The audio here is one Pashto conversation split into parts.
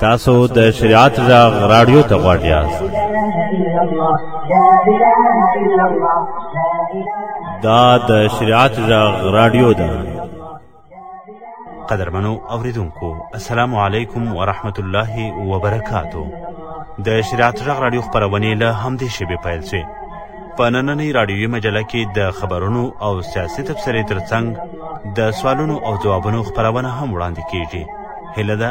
تاسو د شریعت غږ رادیو ته غوږ یاست دا د شریعت غږ رادیو ده قدرمنو اوریدونکو السلام علیکم ورحمت الله وبرکاتو د شریعت غږ رادیو خبرونه له همدې شیبې پیل شوه په نننۍ راډیوي مجله کې د خبرونو او سیاسي تبصرې ترڅنګ د سوالونو او ځوابونو خپرونه هم وړاندې کیږي هیله ده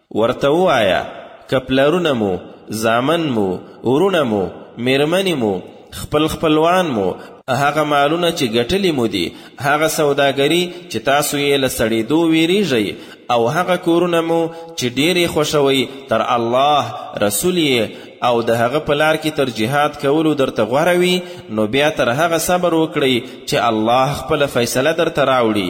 ورته ووایه، که پلرونه مو، زامن مو، وروڼه مو، مېرمنې مو، خپل خپلوان مو، هغه مالونه چې ګټلي مو دي، هغه سوداګري چې تاسو یې له سړېدو وېرېږئ او هغه کورونه مو چې ډېر یې خوښوئ تر الله، رسول یې او د هغه په لار کې تر جهاد کولو درته غوره وي، نو بیا تر هغه صبر وکړئ چې الله خپله فیصله درته راوړي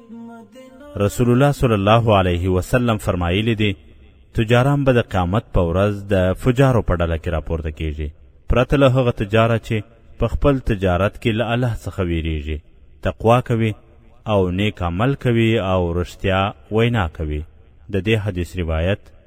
رسول الله صلی الله علیه وسلم فرمایلی دی تجاران به د قیامت په ورځ د فجارو په ډله کې راپورته کیږي پرته له هغه تجاره چې په خپل تجارت کې له الله څخه ویریږي تقوا کوي او نیک عمل کوي او رښتیا وینا کوي د دې حدیث روایت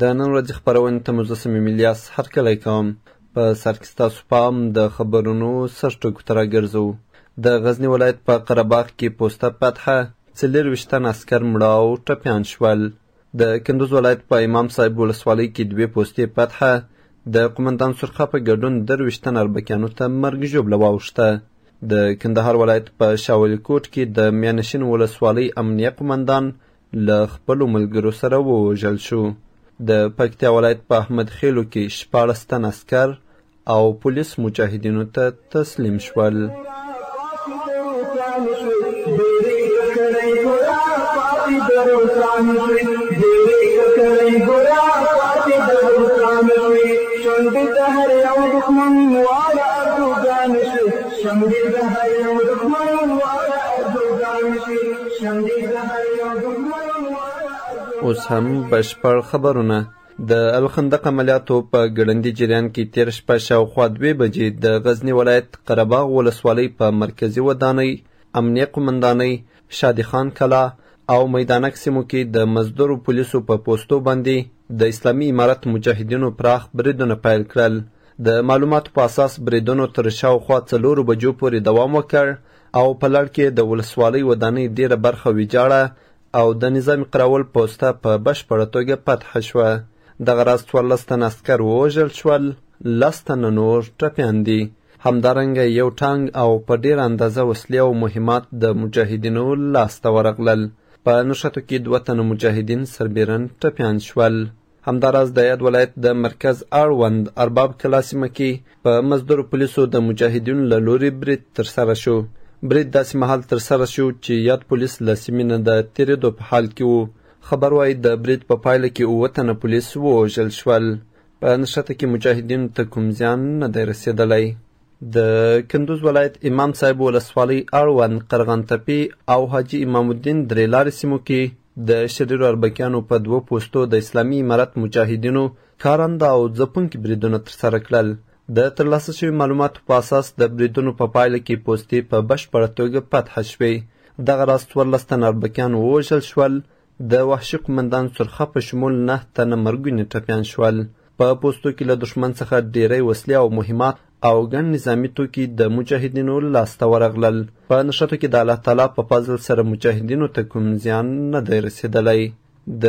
د نن ورځې خپرونې ته مو زه صمیم الیاس هرکلی کوم. په سر کې ستاسو پام د خبرونو سر ټکو ته راګرځوو. د غزني ولایت په قره باغ کې پوسته فتحه څلېرویشت تنه عسکر مړه او ټپیان شول. د کندوز ولایت په امام صاحب ولسوالۍ کې دوې پوستې فتحه د قومندان سرخا په ګډون درویشت تنه اربکیانو ته مرګ ژوبله واوښته. د کندهار ولایت په شاولي کوټ کې د میانشین ولسوالۍ امنیه قومندان له خپلو ملګرو سره ووژل شو. د پکتیا ولایت په احمد خېلو کې شپاړس تن عسکر او پولیس مجاهدینو ته تسلیم شول. اوس هم بشپړ خبرونه د الخندق عملیاتو په ګړندي جریان کې تیر شپه شاوخوا دوې بجې د غزنی ولایت قرباغ ولسوالۍ په مرکزي ودانۍ امنیه قومندانۍ شادي خان کلا او میدانک سیمو کې د مزدورو پولیسو په پوستو باندې د اسلامي امارت مجاهدینو پراخ بریدونه پیل کړل د معلوماتو په اساس بریدونو تر شاوخوا څلورو بجو پورې دوام وکړ او په لړ کې د ولسوالۍ ودانۍ ډېره برخه ویجاړه او د نظام قراول پوسته په بشپړه توګه فتح شوه. دغه راز څوارلس تنه عسکر ووژل شول، لس تنه نور ټپیان دي. همدارنګه یو ټانګ او په ډېره اندازه وسلې او مهمات د مجاهدینو لاس ته ورغلل. په نښتو کې دوه تنه مجاهدین سربېرن ټپیان شول. همداراز د یاد ولایت د مرکز اړوند ارباب کلا سیمه کې په مزدور پولیسو د مجاهدینو له لوري برید ترسره شو برید داسې مهال ترسره شو چې یاد پولیس له سیمې نه د تېرېدو په حال کې وو خبر وايي د برید په پایله کې اووه تنه پولیس ووژل شول په نښته کې مجاهدینو ته کوم زیان نه دی رسېدلی د کندوز ولایت امام صاحب ولسوالۍ اړوند قرغان تپې او حاجي امام الدین درې لارې سیمو کې د شریرو اربکیانو په دوو پوستو د اسلامي امارت مجاهدینو کارنده او ځپونکي بریدونه ترسره کړل د ترلاسه شوي معلوماتو په اساس د بریدونو په پایله کې پوستې په بشپړه توګه فتح شوې دغه راز څوارلس تنه اربکیان ووژل شول د وحشي قومندان سرخه په شمول نهه تنه مرګوني ټپیان شول. په پوستو کې له دښمن څخه ډیری وسلې او مهمات او ګڼ نظامي توکي د مجاهدینو لاسته ورغلل. په نښتو کې د الله تعالی په فضل سره مجاهدینو ته کوم زیان نه دی رسېدلی. د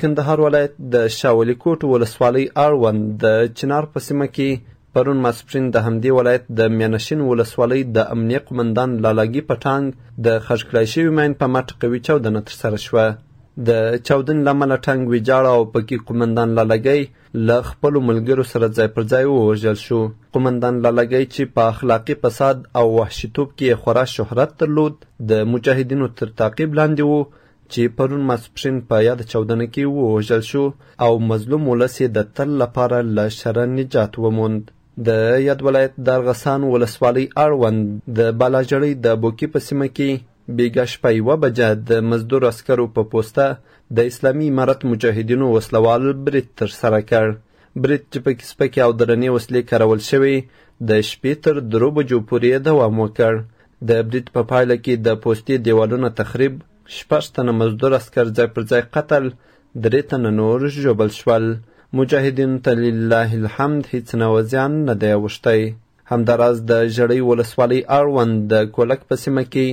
کندهار ولایت د شاولي کوټ ولسوالۍ اړوند د چنار په سیمه کې پرون ماسپښین د همدې ولایت د میانشین ولسوالۍ د امنیه قومندان لالاګي په ټانګ د خښ کړای شوي ماین په مټ قوي چاودنه ترسره شوه. د چاودنې له امله ټانګ ویجاړ او پکې قومندان لالاګی له خپلو ملګرو سره ځای پر ځای ووژل شو. قومندان لالاګی چې په اخلاقي فساد او وحشیتوب کې یې خورا شهرت درلود، د مجاهدینو تر تعقیب لاندې و، چې پرون ماسپښین په یاد چاودنه کې ووژل شو او مظلوم ولس یې د تل لپاره له شره نجات وموند د یاد ولایت د ارغسان ولسوالۍ اړوند د بالاجړۍ د بوکي په سیمه کې بیګا شپه یوه بجه د مزدور عسکرو په پوسته د اسلامي امارت مجاهدینو وسلوال برید ترسره کړ برید چې پکې سپکې او درنې وسلې کارول شوې د شپې تر درو بجو پورې دوام وکړ د برید په پایله کې د پوستې دیوالونه تخریب، شپږ تنه مزدور عسکر ځای پر ځای قتل، درې تنه نور ژوبل شول. مجاهدینو ته لله الحمد هیڅ نوع زیان نه دی اوښتی. همداراز د ژړۍ ولسوالۍ اړوند د کولک په سیمه کې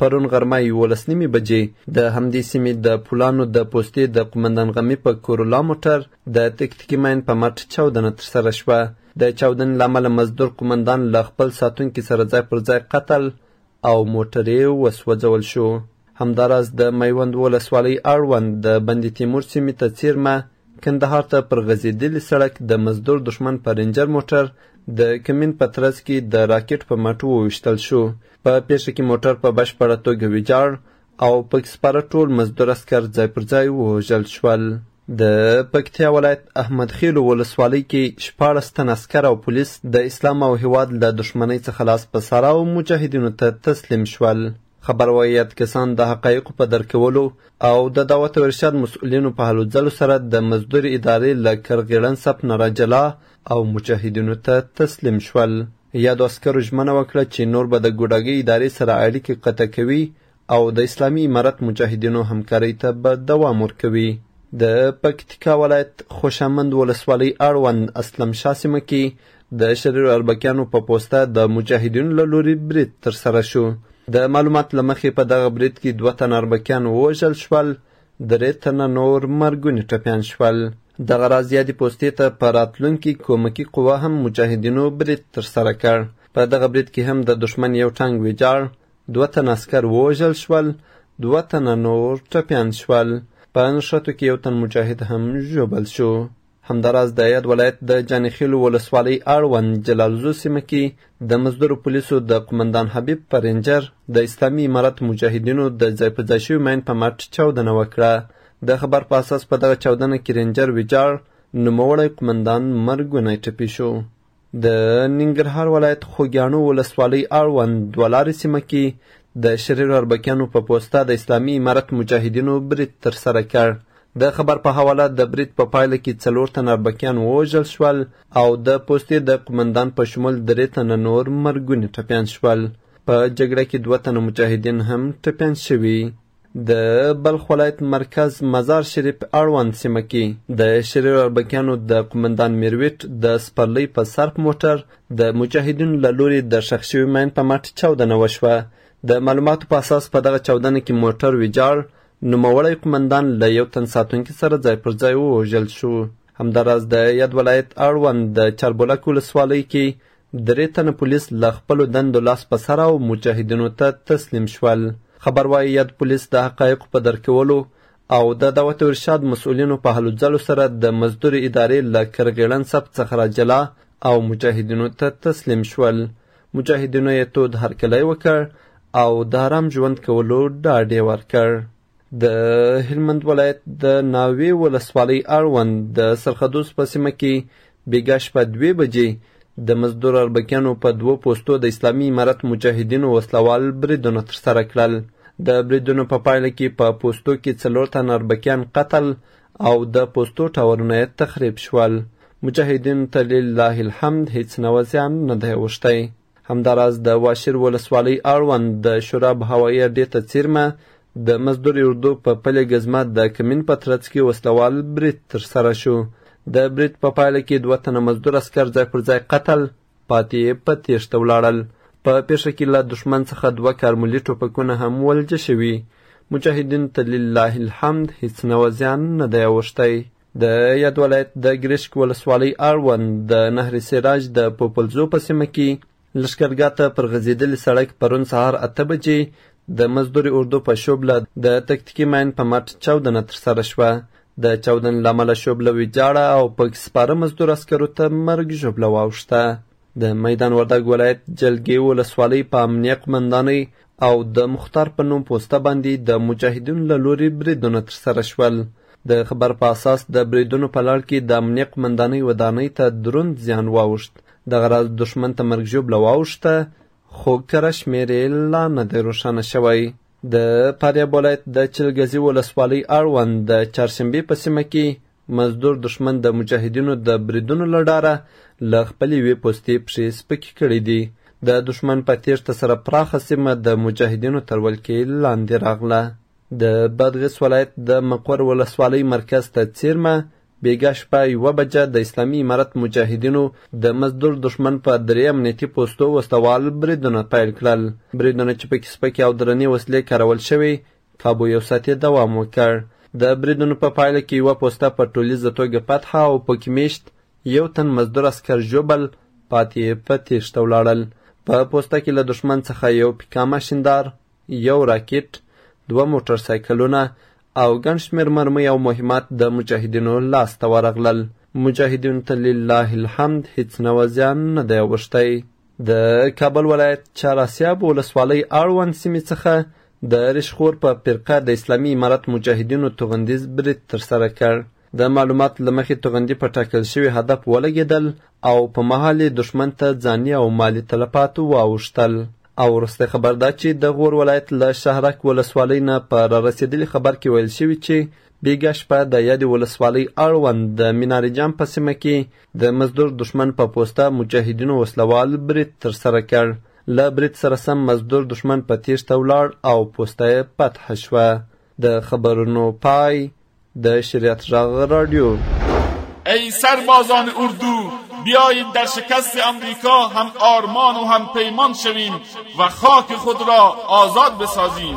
پرون غرمه یولس نیمې بجې د همدې سیمې د پولانو د پوستې د قومندان غمي په کورولا موټر د تکتیکي ماین په مټ چاودنه ترسره شوه د چاودنې له امله مزدور قومندان له خپل ساتونکي سره ځای پر ځای قتل او موټر یې وسوځول شو همداراز د میوند ولسوالۍ اړوند د بند تیمور سیمې ته څیرمه کندهار ته پر غځېدلي سړک د مزدور دښمن په رینجر موټر د کمین په ترڅ کې د راکټ په مټو وویشتل شو په پیښه کې موټر په بشپړه توګه ویجاړ او پکې سپاره ټول مزدور عسکر ځای پر ځای ووژل شول. د پکتیا ولایت احمد خېلو ولسوالۍ کې شپاړس تن عسکر او پولیس د اسلام او هیواد له دښمنۍ څخه لاس په سارا او مجاهدینو ته تسلیم شول. خبر وايي یاد کسان د حقایقو په درک کولو او د دعوت او ارشاد مسؤلینو په هلو ځلو سره د مزدور ادارې له کرغیړن سپ نه راجلا او مجاهدینو ته تسلیم شول. یادو عسکرو ژمنه وکړه چې نور به د ګوډاګۍ ادارې سره اړیکې قطع کوي او د اسلامي امارت مجاهدینو همکارۍ ته به دوام ورکوي. د پکتیکا ولایت خوشامند ولسوالۍ اړوند اسلم شاه سیمه کې د شریرو اربکیانو په پوسته د مجاهدینو له لوري برید ترسره شو. د معلومات له مخې په دغه برید کې دوه تنه اربکیان ووژل شول درې تنه نور مرګوني ټپیان شول. دغه راز یادې پوستې ته په راتلونکي کومکي قوه هم مجاهدینو برید ترسره کړ. په دغه برید کې هم د دښمن یو ټانګ ویجاړ دوه تنه عسکر ووژل شول دوه تنه نور ټپیان شول په نښتو کې یو تن مجاهد هم ژوبل شو همداراز د یاد ولایت د جانخیلو ولسوالۍ اړوند جلالزو سیمه کې د مزدورو پولیسو د قمندان حبیب په رینجر د اسلامي امارت مجاهدینو د ځای په ځای شوي مین په مټ چاودنه وکړه د خبر په اساس په دغه چاودنه کې رینجر ویجاړ نوموړی قمندان مرګونی ټپي شو د ننګرهار ولایت خوږیاڼو ولسوالۍ اړوند دولارې سیمه کې د شریر اربکیانو په پوسته د اسلامي امارت مجاهدینو برید ترسره کړ د خبر په حواله د برید په پایله کې څلور تن اربکیان ووژل شول او د پوستې د قومندان په شمول درې تنه نور مرګوني ټپیان شول په جګړه کې دوه تنه مجاهدین هم ټپیان شوي د بلخ ولایت مرکز مزار شریف اړوند سیمه کې د شریر اربکیانو د قومندان میرویټ د سپرلۍ په سرپ موټر د مجاهدینو له لوري د ښخ شوي مین په مټ چاودنه وشوه د معلوماتو په اساس په دغه چاودنه کې موټر ویجاړ نوموړی قومندان له یو تن ساتونکي سره ځای پر ځای ووژل شو همداراز د یاد ولایت اړوند د چاربولک ولسوالۍ کې درې تنه پولیس له خپلو دندو لاس په سر او مجاهدینو ته تسلیم شول. خبر وايي یاد پولیس د حقایقو په درک کولو او د دعوت ارشاد مسؤلینو په هلو ځلو سره د مزدور ادارې له کرغیړن ثبت څخه راجلا او مجاهدینو ته تسلیم شول. مجاهدینو یې تود هرکلی وکړ او د آرام ژوند کولو ډاډ یې ورکړ. د هلمند ولایت د ناوې ولسوالۍ اړوند د سرخدوس په سیمه کې بیګا شپه دوې بجې د مزدور اربکیانو په دوو پوستو د اسلامي امارت مجاهدینو وسلوال بریدونه ترسره کړل د بریدونو په پایله کې په پوستو کې څلور تن اربکیان قتل او د پوستو ټاورونه یې تخریب شول مجاهدینو ته لله الحمد هیڅ نوع زیان نه دی اوښتی همداراز د واشیر ولسوالۍ اړوند د شراب هوایي اډې ته څیرمه د مزدور اردو په پلې ګزمه د کمین په ترڅ کې وسلوال برید ترسره شو د برید په پایله کې دوه تنه مزدور اسکر ځای پر ځای قتل پاتې یې په تیښته ولاړل په پیښه کې له دښمن څخه دوه کارملي ټوپکونه هم ولجه شوي مجاهدینو ته لله الحمد هیڅ نوه زیان نه دی اوښتی د یاد ولایت د ګریشک ولسوالۍ اړوند د نهر سراج د پوپلزو په سیمه کې لشکرګاه ته پر غځېدلي سړک پرون سهار اته بجې د مزدوري اردو په شوبله د تکتیکي ماین په مټ چاودنه ترسره شوه د چاودنې له امله شوبله ویجاړه او پکې سپاره مزدور عسکرو ته مرګ ژوبله واوښته د میدان وردګ ولایت جلګې ولسوالۍ په امنیه قومندانۍ او د مختار په نوم پوسته باندې د مجاهدینو له لوري بریدونه ترسره شول. د خبر په اساس د بریدونو په لړ کې د امنیه قمندانۍ ودانۍ ته دروند زیان واوښت. دغه راز دښمن ته مرګ ژوبله واوښته، خو کره شمېر یې لا نه دی روښانه شوی. د فاریاب ولایت د چلګزي ولسوالۍ اړوند د چهارشنبې په سیمه کې مزدور دښمن د مجاهدینو د بریدونو له ډاره له خپلې یوې پوستې پښې سپکې کړې دي. د دښمن په تېښته سره پراخه سیمه د مجاهدینو تر ولکې لاندې راغله. د بادغیس ولایت د مقر ولسوالۍ مرکز ته څیرمه بیګا شپه یوه بجه د اسلامي امارت مجاهدینو د مزدور دښمن په درې امنیتي پوستو وسلهوال بریدونه پیل کړل. بریدونه چې پکې سپکې او درنې وسلې کارول شوې، تابو یو ساعت یې دوام وکړ. د بریدونو په پایله کې یوه پوسته په ټولیزه توګه فتحه او پکې میشت یو تن مزدور عسکر ژوبل، پاتې یې په تیښته ولاړل. په پوسته کې له دښمن څخه یو پیکا ماشیندار، یو راکټ، دوه موټر سایکلونه او ګڼ شمیر مرمۍ او مهمات د مجاهدینو لاس ته ورغلل. مجاهدینو ته لله الحمد هیڅ نوع زیان نه دی اوښتی. د کابل ولایت چاراسیاب ولسوالۍ اړوند سیمې څخه د رشخور په فرقه د اسلامي امارت مجاهدینو توغندیز برید ترسره کړ د معلومات له مخې توغندي په ټاکل شوي هدف ولګېدل او په مهال یې دښمن ته ځاني او مالي تلفات واوښتل او وروستی خبر دا چې د غور ولایت له شهرک ولسوالۍ نه په رارسېدلي خبر کې ویل شوي چې بیګا شپه د یادې ولسوالۍ اړوند د میناري جام په سیمه کې د مزدور دښمن په پوسته مجاهدینو وسلوال برید ترسره کړ. له برید سره سم مزدور دښمن په تیښته ولاړ او پوسته یې فتح شوه. د خبرونو پای د شریعت غږ راډیو. ای سربازان اردو بیایید در شکست امریکا هم آرمان و هم پیمان شویم و خاک خود را آزاد بسازیم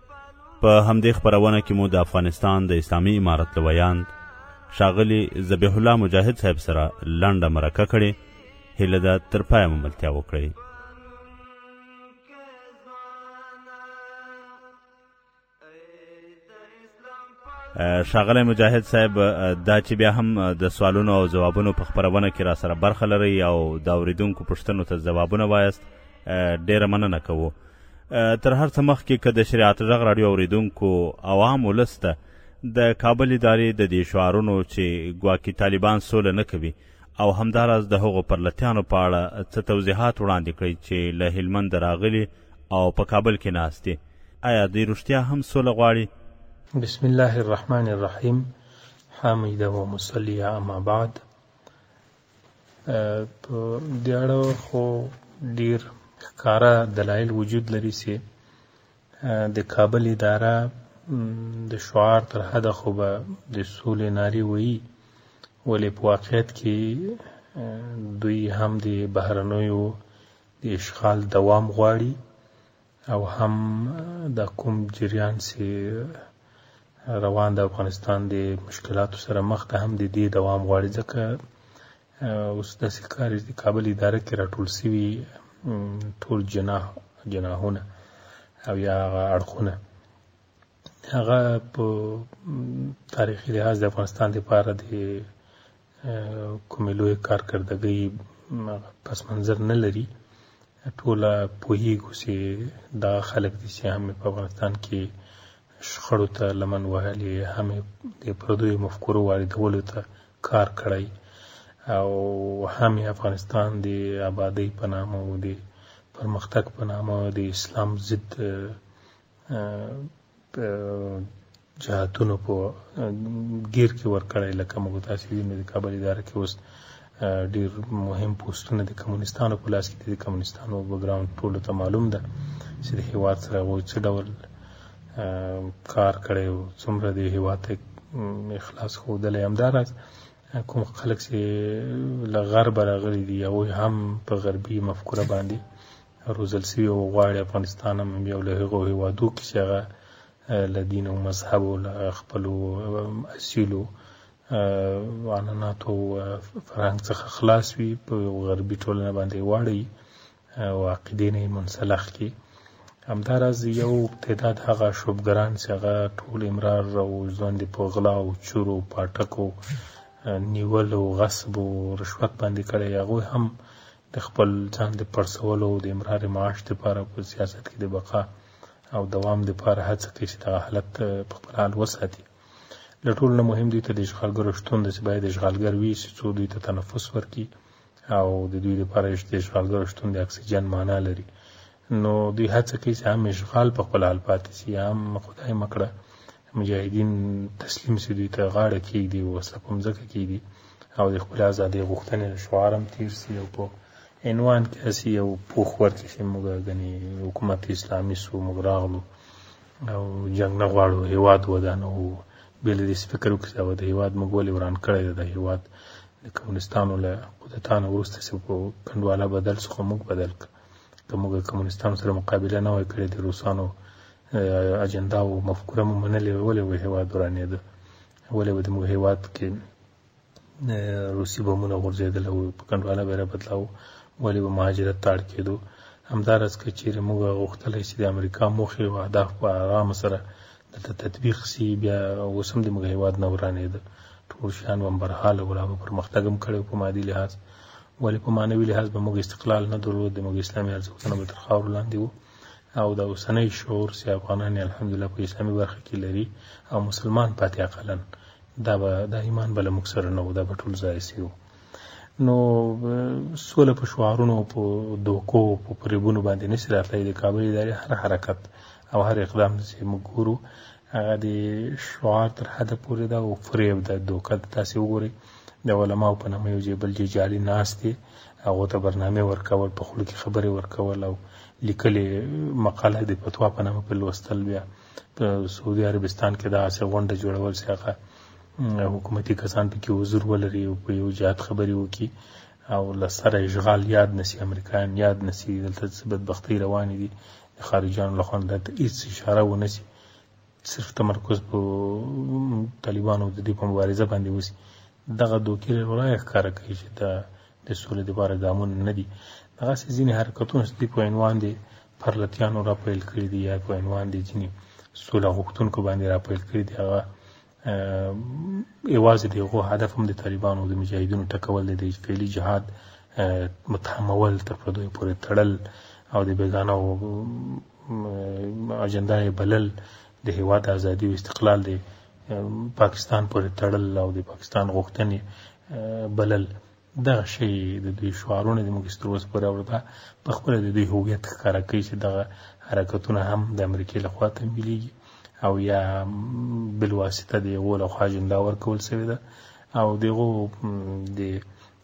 په همدې خبرونه کې مو د افغانستان د اسلامي امارت له ویاند ښاغلي ذبیح الله مجاهد صاحب سره لنډه مرکه کړې هیله ده تر پایه مو ملتیا وکړئ شاغلی مجاهد صاحب دا چې بیا هم د سوالونو او ځوابونو په خبرونه کې را سره برخه لرئ او د اوریدونکو پوښتنو ته ځوابونه وایاست ډیره مننه کوو تر هر څه مخکې که د شریعت غږ راډیو اوریدونکو عوام ولس ته د کابل ادارې د دې شعارونو چې ګواکي طالبان سوله نه کوي او همداراز د هغو پرلتیانو په اړه څه توضیحات وړاندې کړئ چې له هلمند راغلي او په کابل کې ناست دي آیا دوی رښتیا هم سوله غواړي بسم الله الرحمن الرحیم حامده ومصلیه اما بعد په دې اړه خو ډیر ښکاره دلایل وجود لري چې د کابل اداره د شعار تر حده خو به د سولې نارې وایي ولې په واقعیت کې دوی هم د بهرنیو د اشغال دوام غواړي او هم دا کوم جریان چې روان د افغانستان د مشکلاتو سره مخ ده هم د دې دوام غواړي ځکه اوس داسې کار د کابل اداره کې راټول سوي ټول جناح جناحونه او یا هغه اړخونه هغه په تاریخي لحاظ د افغانستان لپاره د کومې لوی کارکردګۍ پس منظر نه لري ټوله پوهیږو چې دا خلک دي چې هم په افغانستان کې شخړو ته لمن وهلې هم د پردیو مفکورو واردولو ته کار کړی او هم افغانستان د آبادۍ په نامه او د پرمختګ په نامه د اسلام ضد جهاتونو په ګیر کې ورکړی لکه موږ تاسو وینئ د کابل اداره کې اوس ډیر مهم پوسټونه د کمونستانو په لاس کې دي د کمونستانو بګراوند ټول ته معلوم ده چې د هیواد سره غو څه ډول کار کړی او څومره د هیواد ته اخلاص ښودلی همداراز کوم خلک چې له غربه راغلي دي هغوی هم په غربي مفکوره باندې روزل سوي او غواړي افغانستان هم یو له هغو هیوادو کې چې هغه له دین او مذهب او له خپلو اصیلو عنعناتو فرهنګ څخه خلاص وي په یو غربي ټولنه باندې واړوي او عقیدې نه منسلخ کړي همداراز یو تعداد هغه شوبګران چې هغه ټول امرار او ژوند په غلا او چورو پاټکو نیول او غصب او رشوت باندې کړی هغه هم د خپل ځان د پړسولو او د امرار معاش لپاره په سیاست کې د بقا او دوام لپاره هڅه کوي چې دغه حالت په خپل حال وساتي له ټولو نه مهم دوی ته د اشغالګرو شتون دی چې باید اشغالګر وي چې څو دوی ته تنفس ورکړي او د دوی لپاره یې د اشغالګرو شتون د اکسیجن معنا لري نو دوی هڅه کوي چې هم اشغال په خپل حال پاتې شي هم خدای مکړه مجاهدین تسلیم سي دوی ته غاړه کېږدي وسله په مځکه کېږدي او د خپل ازادۍ غوښتنې له شعار هم تېر سي او په عنوان کې هسې یو پوښ ورکړي چې موږ ګنې حکومت اسلامي سو موږ راغلو او جنګ نه غواړو هېواد ودانه وو بې له دې فکر وکړي چې د هېواد موږ ولې وران کړی دی د هېواد د کمونستانو له قدرتا نه وروسته چې په کنډواله بدل سو خو موږ بدل کړ که موږ کمونستانو سره مقابله نه وای کړې د روسانو اجندا او مفکوره مو منلې وه ولې به هېواد ورانېده ولې به زموږ هېواد کې روسي بمونه غورځېدل او په کنډواله به یې رابدلاوه ولې به مهاجرت ته اړ کېدو همداراز که چیرې موږ غوښتلی چې د امریکا موخې او اهداف په آرامه سره دلته تطبیق سي بیا اوس هم د موږ هیواد نه ورانېده ټول شیان به هم برحاله ولا به پرمختګ هم کړی په مادي لحاظ ولې په معنوي لحاظ به موږ استقلال نه درلود د موږ اسلامي ارزښتونه به تر خاورو لاندې وو او دا اوسنۍ شعور چې افغانان یې الحمدلله په اسلامي برخه کې لري او مسلمان پاتې اقلا دا به دا ایمان به له موږ سره نه و دا به ټول ځای سي نو سوله په شعارونو په دوکو په پریبونو باندې نشي راتلای د کابل ادارې هر حرکت او هر اقدام چې موږ ګورو هغه د شعار تر حده پورې ده او فریب ده دوکه ده تاسې وګورئ د علماو په نامه یو ځای بل ځای جعلي ناستې، هغو ته برنامې ورکول، په خوله کې خبرې ورکول او لیکلې مقاله د فتوا په نامه په لوستل بیا په سعودي عربستان کې داسې غونډه جوړول چې هغه حکومتي کسان پکې حضور ولري او په یو جهت خبرې وکړي او له سره اشغال یاد نسی امریکایان یاد نسی دلته څه بدبختۍ روانې دي د خارجیانو لخوا دلته هیڅ اشاره ونسی صرف تمرکز په طالبانو د دې په مبارزه باندې وسی دغه دوکې لرای ښکاره کوي چې دا د سولې لپاره ګامونه نه دي دغسې ځینې حرکتونه چې دوی په عنوان د پرلتیانو را پیل کړي دي یا په عنوان د ځینې سوله غوښتونکو باندې را پیل کړي دي هغه یوازې د هغو هدف هم د طالبانو د مجاهدینو ټکول دی د فعلي جهاد متهمول تر پردیو پورې تړل او د بېګانه اجندا یې بلل د هیواد ازادي او استقلال دی پاکستان پورې تړل او د پاکستان غوښتنې بلل دغه شی د دوی شعارونه د موږ ستر اوسه پورې اوردا په خپل د دوی هویت ښکاره کوي چې دغه حرکتونه هم د امریکې له خوا تمویلېږي او یا بلواسطه د یو له خوا اجندا ورکول شوې ده او دغه د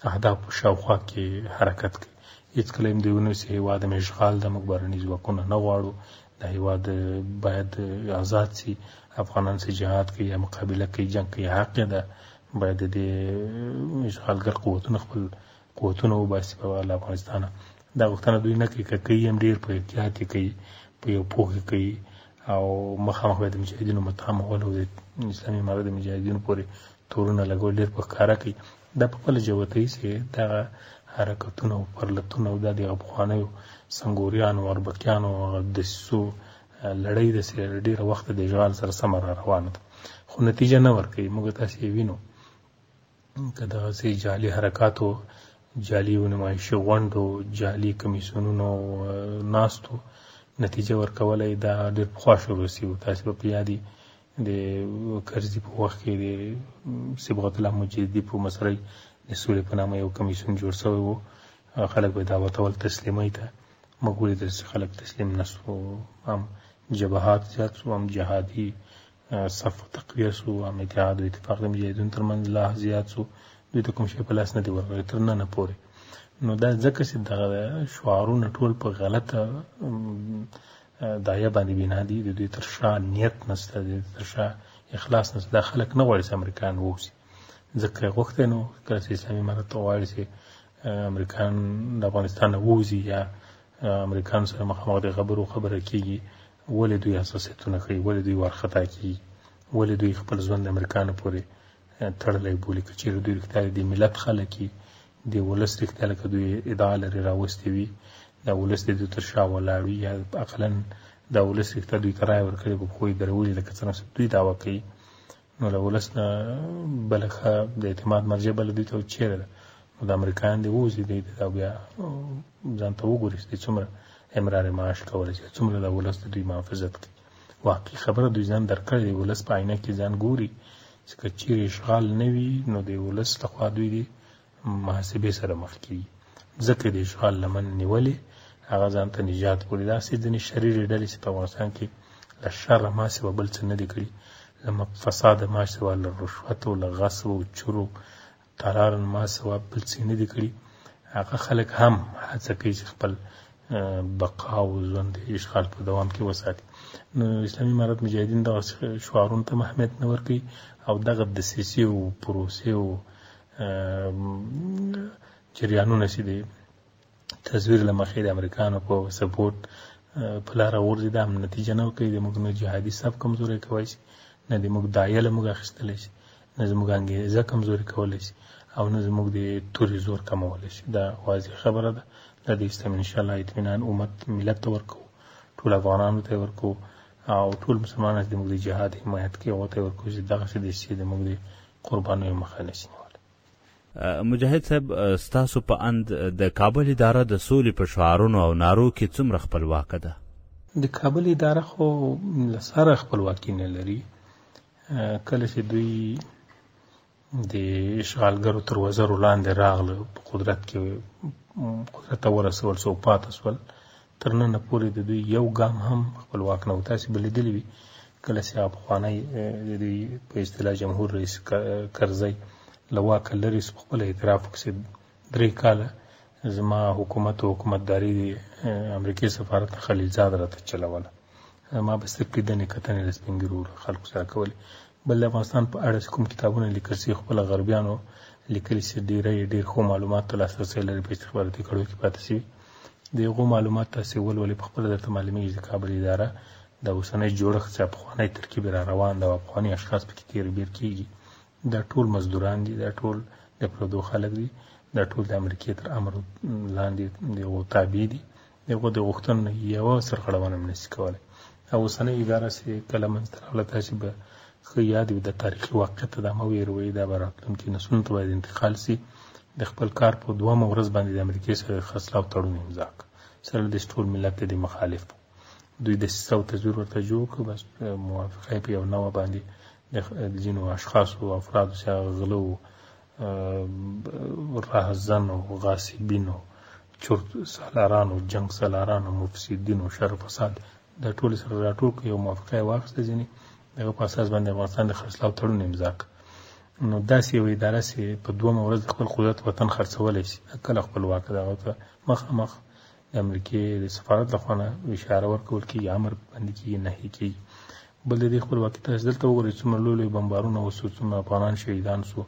اهداف شاوخوا کې حرکت کوي هیڅکله هم دیونه سي هیواد هم اشغال د موږ بهرني ځواکونه نه غواړو د هیواد باید آزاد سي افغانان سي جهاد کوي یا مقابله کوي جنګ کوي حق ده باید د اشغالګر قوتونه خپل قوتونه وباسي په افغانستان دا غوښتنه دوی نه کوي که کوي هم ډیر په احتیاط کوي په یو پوه کوي او مخامخ د مجاهدینو متهم ول او د اسلامي امارت د مجاهدینو پورې تورونه لګول ډیر په ښکاره کوي دا په بله جوه ته چې دغه حرکتونه او پرلتونه او دا دغه پخوانیو سنګوریانو اربکیانو هغه دسیسو لړۍ د سره ډیره وخت د اشغال سره سم را روانه ده خو نتیجه نه ورکوي موږ تاسو یې وینو که دغه سي جعلي حرکاتو جعلي نمایشي غونډو جعلي کمیسونونو ناستو نتیجه ورکولای دا ډیر پخوا شروع سی او تاسو په یادی د کرزي په وخت کې د صبغت الله مجددي په مشرۍ د سولې په نامه یو کمیسیون جوړ شوی و خلک به دعوت اول تسلیمۍ ته موږ ولیدل چې خلک تسلیم نه سو هم جبهات زیات سو هم جهادي صف تقویه سو هم اتحاد او اتفاق د مجاهدینو ترمنځ لا زیات سو دوی ته کوم شی په لاس نه دی ورغلی تر ننه پورې نو دا ځکه چې دغه شعارونه ټول په غلطه دایه باندې بنا دي د دوی تر شا نیت نشته د تر شا اخلاص نشته دا خلک نه غواړي چې امریکایان ووځي ځکه غوښته نو کله چې اسلامي امارت ته غواړي چې امریکایان د افغانستان نه ووځي یا امریکایان سره مخامخ د خبرو خبره کیږي ولې دوی حساسیتونه ښیي ولې دوی وارخطا کیږي ولې دوی خپل ژوند امریکایانو پورې تړلی بولي که چیرې دوی رښتیا د ملت خلک وي د ولس رښتیا لکه دوی ادعا لري راوستي وي دا ولس د دوی تر شا ولاړ وي یا اقلا دا ولس رښتیا دوی ته رایه ورکړې په پښو یې درولي لکه څنګه چې دوی دعوا کوي نو له ولس نه بله ښه د اعتماد مرجع بله دوی ته چیرې ده نو د امریکایان دې ووځي دی دا بیا ځان ته وګوري چې څومره امرار معاش کولی شي څومره د ولس د دوی محافظت کوي واقعي خبره دوی ځان درکړی دی ولس په آینه کې ځان ګوري چې که چیرې اشغال نه وي نو د ولس لخوا دوی دی محاسبې سره مخ کیږي ځکه د اشغال لمن نیولې هغه ځان ته نجات بولي داسې ځینې شریرې ډلې چې په افغانستان کې له شره ما سوه بل څه نه دي کړي له فساده ما سوه له رشوتو له غصبو چورو ترار ما ثواب بل څه نه دي کړي هغه خلک هم هڅه کوي چې خپل بقا او ژوند اشغال په دوام کې وساتي نو اسلامي امارت مجاهدین دغه شعارونو ته اهمیت نه ورکوي او دغه دسیسې او پروسې او جریانونه چې دي تصویر له مخې د امریکانو په سپورټ په لار ورځي دا هم نتیجه نه ورکوي د موږ نو جهادي صف کمزوري کوي شي نه د موږ دایه له موږ اخیستل شي نه زموږ انګیزه کمزوري کولی شي او نه زموږ د توري زور کمولی شي دا واضح خبره ده دا د اسلام ان شاء الله اطمینان امت ملت ته ورکو ټول افغانانو ته ورکو او ټول مسلمانان چې موږ د جهاد حمایت کوي هغه ته ورکو چې دغه څه د سي د موږ د قربانیو مخه نشي مجاهد صاحب ستاسو په اند د کابل اداره د سولې په شعارونو او نارو کې څومره خپلواکه ده د کابل اداره خو له سره خپلواکي نه لري کله چې دوی د اشغالګرو تر وزرو لاندې راغله په قدرت کې قدرت ته ورسول سو پاته سول تر ننه پورې د دوی یو ګام هم خپلواک نه و تاسې به لیدلي وي کله چې هغه پخوانی د دوی په اصطلاح جمهور رئیس کرزی له واکه لرې سو په خپله اعتراف وکړ چې درې کاله زما حکومت او حکومتداري د امریکې سفارت نه خلیلزاد راته چلوله ما به صرف لیدنې کتنې له سپین ګیرو خلکو سره کولې بل د افغانستان په اړه چې کوم کتابونه لیکل سوي خپله غربیانو لیکلي چې ډېری یې ډېر ښو معلوماتو ته لاسرسی لري په استخباراتي کړیو کې پاتې سوي د هغو معلومات تاسې ولولئ په خپله درته معلومیږي چې د کابل اداره د اوسنۍ جوړښت څخه پخوانی ترکیب را روان ده او افغاني اشخاص پکې تیر بیر کیږي دا ټول مزدوران دي دا ټول د پردو خلک دي دا ټول د امریکې تر امر لاندې د هغو تابع دي د هغو د غوښتنو نه یوه سرغړونه هم نشي کولی او اوسنۍ اداره چې کله منځته راغله تاسې به ښه یاد وي دا تاریخي واقعیت ته دا مه ویروي دا به راتلونکي نسلونو ته باید انتقال سي د خپل کار په دومه ورځ باندې د امریکې سره د خرڅلاو تړون امضا کړ سره د ټول ملت د دې مخالف و دوی د سیسه او تزویر ورته جوړ کړ بس موافقه په یو نوع باندې د ځینو اشخاصو او افرادو سره غلو راهزنو غاصبینو چورت سالارانو جنگ سالارانو مفسدینو شر فساد دا ټول سره راټول کړي او موافقه یې واخیسته ځینې دغه په اساس باندې افغانستان د خرڅلاو تړون امضا کړ نو داسې یوه اداره چې په دومه ورځ خپل قدرت وطن خرڅولی شي کله خپلواکه ده هغه ته مخامخ د امریکې د سفارت لخوا نه اشاره ورکول کېږي امر باندې کېږي نهیې کېږي بل د دې خپلواکي تاسو دلته وګورئ څومره لوی لوی بمبارونه وسو څومره افغانان شهیدان سو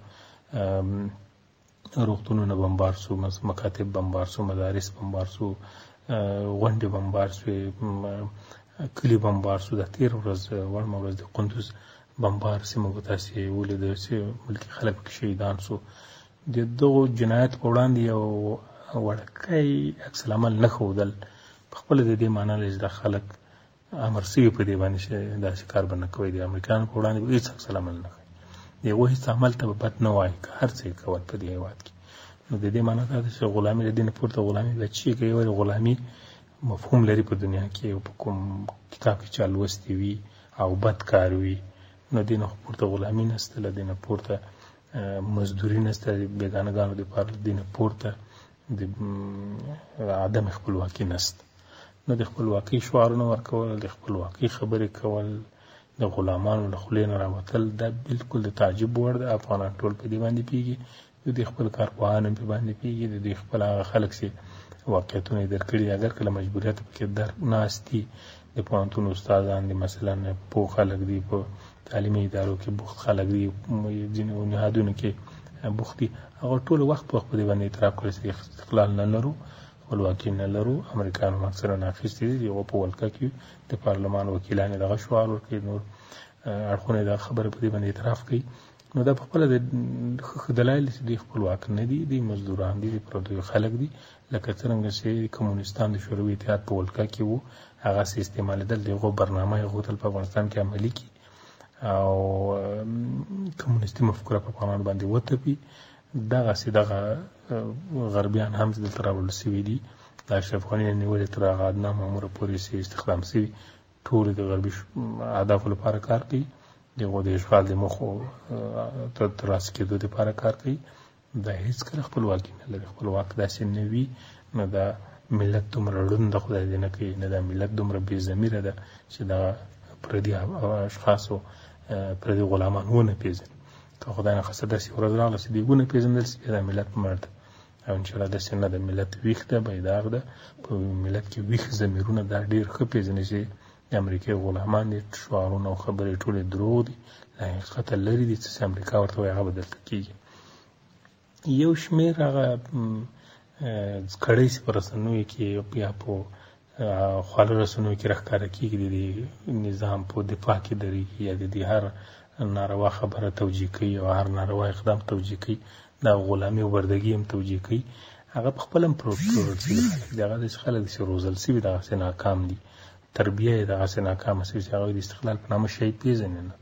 روغتونونه بمبار سو مکاتب بمبار سو مدارس بمبار سو غونډې بمبار سوې کلی بمبار سو د تیر ورځ وړمه ورځ د قندوز بمبار سیمه به تاسې ولیدل چې ملکي خلک پکې شهیدان سو د دغو جنایت په وړاندې یو وړکی عکس العمل نه ښودل په خپله د دې معنی لري چې دا خلک امر سوي په دې باندې چې داسې کار به نه کوي د امریکایانو په وړاندې به هېڅ عکس العمل نه ښيي د هغو هېڅ عمل ته به بد نه وایي که هر څه یې کول په دې هېواد کې نو د دې معنا دا ده چې غلامي له دې نه پورته غلامي بیا چی کوي ولې غلامي مفهوم لري په دنیا کې او په کوم کتاب کې چا لوستی وي او بد کار وي نو دې نه پورته غلامي نسته له دې نه پورته مزدوري نسته د بېګانهګانو دپاره له دې نه پورته د عدم خپلواکي نست نه د خپلواکۍ شعارونه ورکول د خپلواکۍ خبرې کول د غلامانو له خولې نه راوتل دا بالکل د تعجب وړ د افغانان ټول په دې باندې پیږي د دې خپل کارپوهان هم په باندې پیږي د دې خپل هغه خلک چې واقعیتونه یې درک کړي اګر که له مجبوریته پکې درک ناست دي د پوهنتون استادان دي مثلا پوه خلک دي په تعلیمي ادارو کې بوخت خلک دي ځینې نهادونو کې بوخت دي هغه ټول وخت په خپل باندې اعتراف کړی چې استقلال نه لرو خپلواکي نه لرو امریکایانو موږ سره ناخیستې دي یوه په ولکه کې د پارلمان وکیلان یې دغه شعار ورکوي نور اړخونه د خبرې په دې باندې اعتراف کوي نو دا په خپل د خخ دلایل چې دی خپلواک نه دي دی مزدوران دي پردوی خلک دي لکه څنګه چې کمونستان د شوروي اتحاد په ولکه کې وو هغه سي استعمالېدل دغه برنامه یې غوښتل په افغانستان کې عملی کی او کمونستي مفکوره په افغانانو باندې وتپي دغه سي دغه غربیان هم دلته راوړل سوي دي د اشرف غني نیولې تر هغه عدنان ماموره پورې سي استخدام سوي ټول د غربي اهدافو لپاره کار کوي دغه د اشغال د مخو تر ترلاسه کېدو لپاره کار کوي دا هیڅ کله خپلواکي نه لري خپلواک داسې نه وي نه دا ملت دومره ړوند د خدای دې نه کوي نه دا ملت دومره بې ضمیره ده چې دا پردي اشخاصو پردي غلامان ونه پېژني که خدای نه خسته داسې ورځ راغله چې دوی ونه پېژندل شي دا ملت مړ ده او ان شاء الله د سینه د ملت ویښ ده بیدار ده په ملت کې ویښ زمیرونه دا ډیر ښه پیژني چې د امریکای غلامان دي شعارونه او خبرې ټولې دروغ دي له حقیقته لرې دي چې امریکا ورته وایي هغه به دلته کېږي یو شمېر هغه کړۍ چې په رسنیو کې یا په خواله رسنو کې راښکاره کېږي د دې نظام په دفاع کې درېږي یا د دې هر ناروا خبره توجیه کوي او هر ناروا اقدام توجیه کوي دا غلامي او بردګي هم توجیه کوي هغه په خپل هم پروتکول شي د هغه د خلک چې روزل شوي دغه سه ناکام دي تربیه یې دغه سه ناکام شوي چې هغه د استقلال په نامه شي پیژنې نه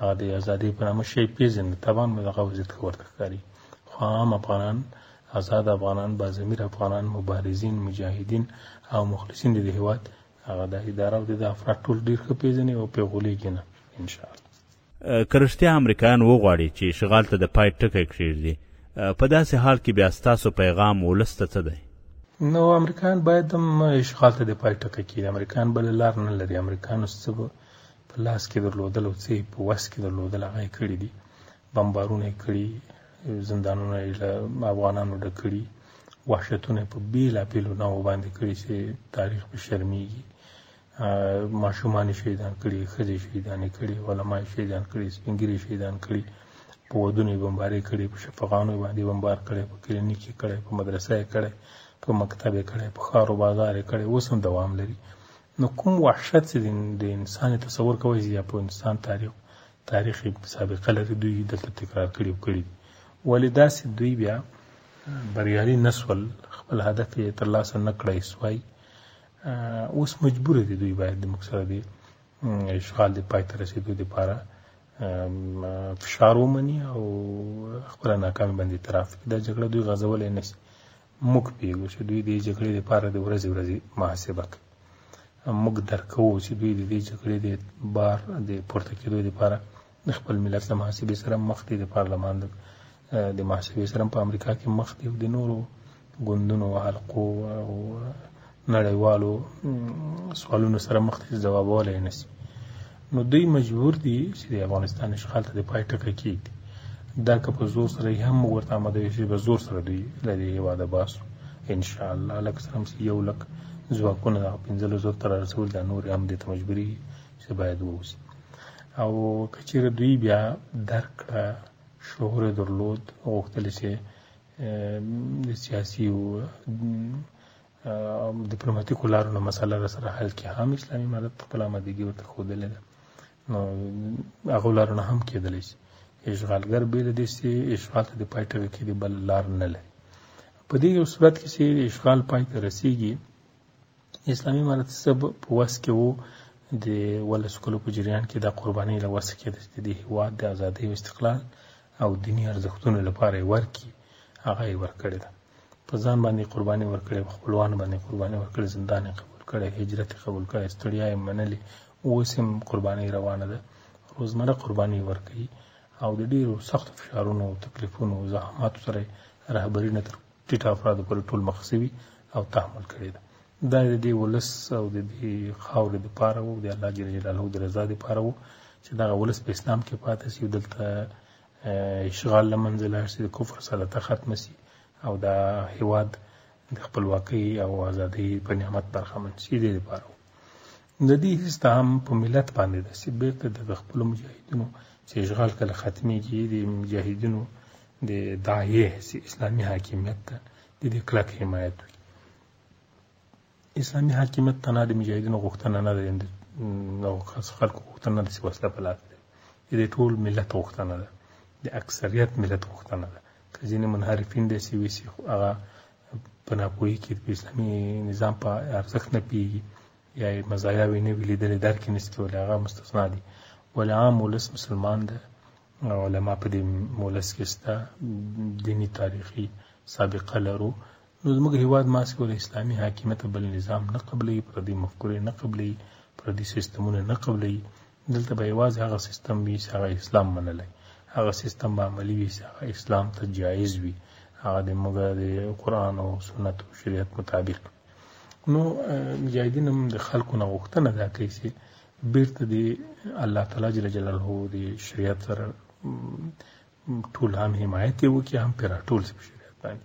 هغه د ازادۍ په نامه شي پیژنې طبعا دغه وضعیت ورته ښکاري خو عام افغانان ازاد افغانان باضمیر افغانان مبارزین مجاهدین او مخلصین د هیواد هغه د اداره او د افراد ټول ډیر ښه پیژني او پیغولیږي نه ان شاء الله که رښتیا امریکایان وغواړي چې اشغال ته د پای ټکی کښېږدي په داسې حال کې بیا ستاسو پیغام ولس ته څه دی نو امریکایان باید هم اشغال ته د پای ټکی کړي امریکایان بل لار نه لري امریکایانو څه په لاس کې درلودل او څه په وس کې درلودل هغه کړی دي بمبارونه یې کړي زندانونه یې له افغانانو ډک کړي وحشتونه په بیلا بیلو نامو باندې کړي چې تاریخ به شرمیږي ماشومان شهیدان کړي ښځې شهیدان کړي علما شهیدان کړي سپینګری شهیدان کړي په ودونو یې بمبارې کړي په شفغانو یې باندې بمبار کړي په کلینیک یې کړی په مدرسه یې کړی په مکتب یې کړی په ښار و بازار یې کړی اوس هم دوام لري نو کوم وحشت چې د انسان تصور کوي یا په انسان تاریخ تاریخي سابقه لري دوی دلته تکرار کړي او کړي دي ولې داسې دوی بیا بریالي نسول خپل هدف یې ترلاسه نه کړای سوای اوس مجبور دي دوی باید د مقصد دی اشغال د پای ته رسیدو لپاره فشار ومني او خپل ناکامي باندې اعتراف کړي دا جګړه دوی غزولې نه شي موږ پوهېږو چې دوی دې جګړې لپاره د ورځې ورځې محاسبه کوي موږ درک کوو چې دوی د دې جګړې د بار د پورته کېدو لپاره د خپل ملت له محاسبې سره مخ دي د پارلمان د محاسبې سره په امریکا کې مخ دي او د نورو ګوندونو حلقو او نړیوالو سوالونو سره مخ دي ځوابولای نه شي نو دوی مجبور دي چې د افغانستان اشغال ته د پای ټکی کېږدي دا که په زور سره یې هم ورته آماده وي چې په زور سره دوی له دې هېواده باسو انشاءالله لکه څرنګه چې یو لک ځواکونه دغه پنځلس زرو ته رارسولي دا نور هم دې ته مجبورېږي چې باید ووځي او که چېرې دوی بیا درک کړه شعور یې درلود غوښتل چې د سیاسي دیپلوماټیکو لارو نه مسله را سره حل کې هم اسلامي امارت خپل آمادګي ورته ښودلې ده نو هغو لارو نه هم کېدلی شي اشغالګر بې له دې چې اشغال ته د پای ټکی کېږدي بل لار نه لري په دې یو صورت کې چې اشغال پای ته رسېږي اسلامي امارت څه په وس کې وو د ولس کلو په جریان کې د قربانۍ له وسه کېده چې د هیواد د ازادۍ او استقلال او دیني ارزښتونو لپاره یې ورکړي هغه یې ورکړې ده په ځان باندې قرباني ورکړې په خپلوانو باندې قرباني ورکړې زندان یې قبول کړی هجرت یې قبول کړی ستړیا یې منلې اوس هم قرباني روانه ده روزمره قرباني ورکوي او د ډیرو سختو فشارونو او تکلیفونو او زحماتو سره رهبري نه تر ټیټه افرادو پورې ټول مخ سوي او تحمل کړې ده دا د دې ولس او د دې خاورې دپاره و د الله جل جلاله د رضا دپاره و چې دغه ولس په اسلام کې پاتې سي دلته اشغال لمنځه لاړ شي د کفر سلطه ختم شي او دا هیواد د خپلواکۍ او ازادۍ په نعمت برخمن شي دې لپاره د دې هیڅ هم په ملت باندې ده چې بیرته د خپل مجاهدینو چې اشغال کله ختميږي د مجاهدینو د داعیه اسلامي حاکمیت ته د دې کلک حمایت وي اسلامي حاکمیت تنها د مجاهدینو غوښتنه نه ده یعنې د خلکو غوښتنه نه ده چې وسله په لاس کړي د ټول ملت غوښتنه ده د اکثریت ملت غوښتنه ده که ځینې منحرفین داسې وي چې هغه په ناپوهي کې په اسلامي نظام په ارزښت نه پیږي یا یې مزایاوې نه وي لیدلې درک یې نشي کولی هغه مستثنا دي ولې عام ولس مسلمان ده علما په دې ولس کې شته دیني تاریخي سابقه لرو نو زموږ هیواد ماسې ولې اسلامي حاکمیت بل نظام نه قبلوي پردي مفکورې نه قبلوي پردي سیستمونه نه قبلوي دلته به یوازې هغه سیستم وي چې هغه اسلام منلی هغه سیستم به عملی وي چې هغه اسلام ته جایز وي هغه د موږ د قرآن او سنت او شریعت مطابق نو مجاهدین هم د خلکو نه غوښتنه دا کوي چې بیرته د الله تعالی جل جلاله د شریعت سره ټول هم حمایت یې وکړي هم پرې راټول شي په شریعت باندې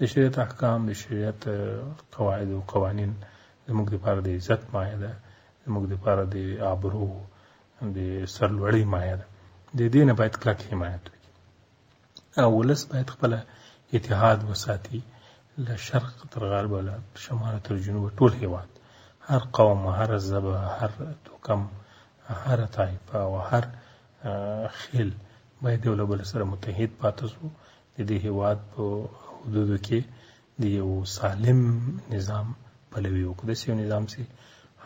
د شریعت احکام د شریعت قواعد او قوانین زموږ دپاره د عزت مایه ده زموږ دپاره د آبرو د سرلوړۍ مایه ده د دې نه باید کلک حمایت وکړي او ولس باید خپله اتحاد وساتي له شرق تر غربه له شماله تر جنوبه ټول هېواد هر قوم هر ژبه هر توکم هر طایفه او هر خیل باید یو له بل سره متحد پاتې شو د دې هیواد په حدودو کې د یو سالم نظام پلوي وکړو داسې یو نظام چې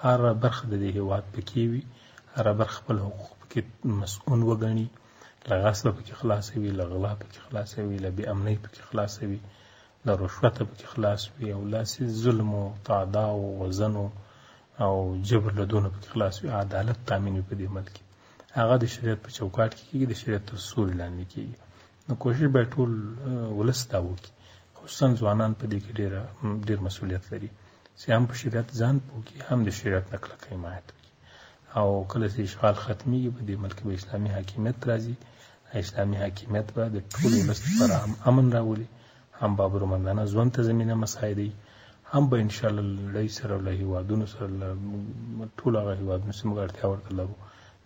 هره برخه د دې هیواد پکې وي هره برخه خپل حقوق پکې مسؤل وګڼي له غصبه پکې خلاصه وي له غلا پکې خلاصه وي له بې امنۍ پکې خلاصه وي له رشوته پکې خلاص وي او لاسې ظلم او تعدا او وزن او جبر له دونه پکې خلاص وي عدالت تامین وي په دې ملک کې هغه د شریعت په چوکاټ کې کېږي د شریعت تر سوري لاندې کېږي نو کوشش باید ټول ولس دا وکړي خصوصا ځوانان په دې کې ډېر ډېر مسولیت لري چې هم په شریعت ځان پوه کړي هم د شریعت نه کلکه حمایت وکړي او کله چې اشغال ختمیږي په دې ملک به اسلامي حاکمیت راځي اسلامي حاکمیت به د ټول ولس لپاره امن راولي هم به ابرومندانه ژوند ته زمینه مساعدوي هم به انشاءالله له نړۍ سره له هیوادونو سره له ټولو هغه هیوادونو چې موږ اړتیا ورته لرو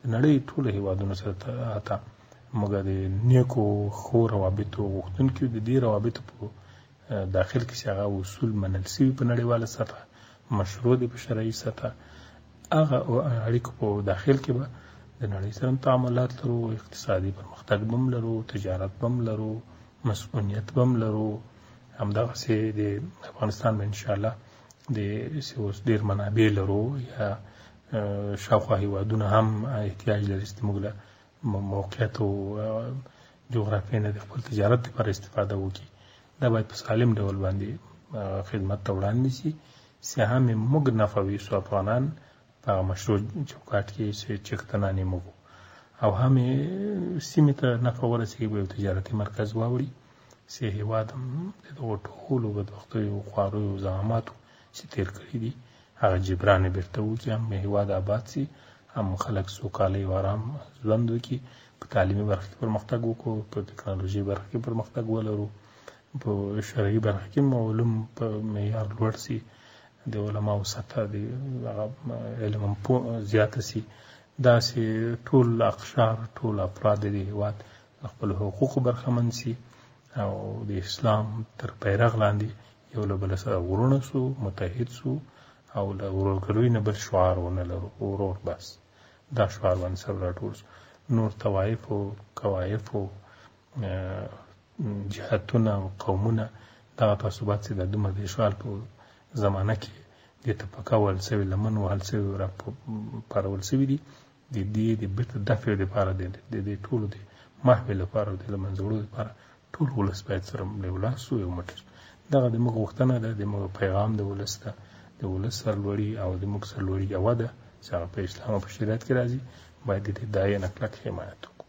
د نړۍ ټولو هیوادونو سره حتی موږ د نیکو ښو روابطو غوښتونکي د دې روابطو په داخل کې چې هغه اصول منل سوي په نړیواله سطح مشروع دي په شرعي سطح هغه اړیکو په داخل کې به د نړۍ سره تعاملات لرو اقتصادي پرمختګ بم لرو تجارت بم لرو مسؤلیت بم لرو همدغسې د افغانستان به انشاءالله د اوس ډېر منابع لرو یا شاوخوا هیوادونه هم احتیاج لري چې موږ له موقعیت او جغرافیې نه د خپل تجارت لپاره استفاده وکړي دا باید په سالم ډول باندې خدمت ته وړاندې شي چې هم موږ نفع ویسو افغانان په هغه مشروع چوکاټ کې چې چښتنانې موږ او هم سیمې ته نفع ورسېږي به یو تجارتي مرکز واوړي چې هېواد هم د دغو ټولو بدبختیو خواریو زغماتو چې تېر کړي دي هغه جبران بیرته وکړي هم هېواد آباد سي هم خلک سوکاله او آرام ژوند وکړي په تعلیمي برخه کې پرمختګ وکړو په ټکنالوژي برخه کې پرمختګ ولرو په شرعي برخه کې علوم په معیار لوړ سي د علماو سطح د علم په زیاته سي داسې ټول اقشار ټول افراد د هیواد خپل حقوق برخمن سي او د اسلام تر پیرغ لاندې یو له بل سره ورونه سو متحد سو او له ورورګلوی نه بل شعار ونه لرو ورور بس دا شعار باندې سره راټول سو نور توایف او کوایف او جهتونه او قومونه دغه تعصبات چې د دومره د اشغال په زمانه کې د تپکا وال سوي لمن وال سوي را پارول سوي دي د دې د بیرته دفع لپاره د دې ټولو د محو لپاره د لمنځه وړو لپاره ټول ولس باید سره ولاړ سو یو موټی سو دغه د موږ غوښتنه ده د موږ پیغام د ولس ده د ولس سرلوړي او د موږ سرلوړي یوه ده چې هغه په اسلام او په شریعت کې راځي باید د دې دایې نه کلک حمایت وکړو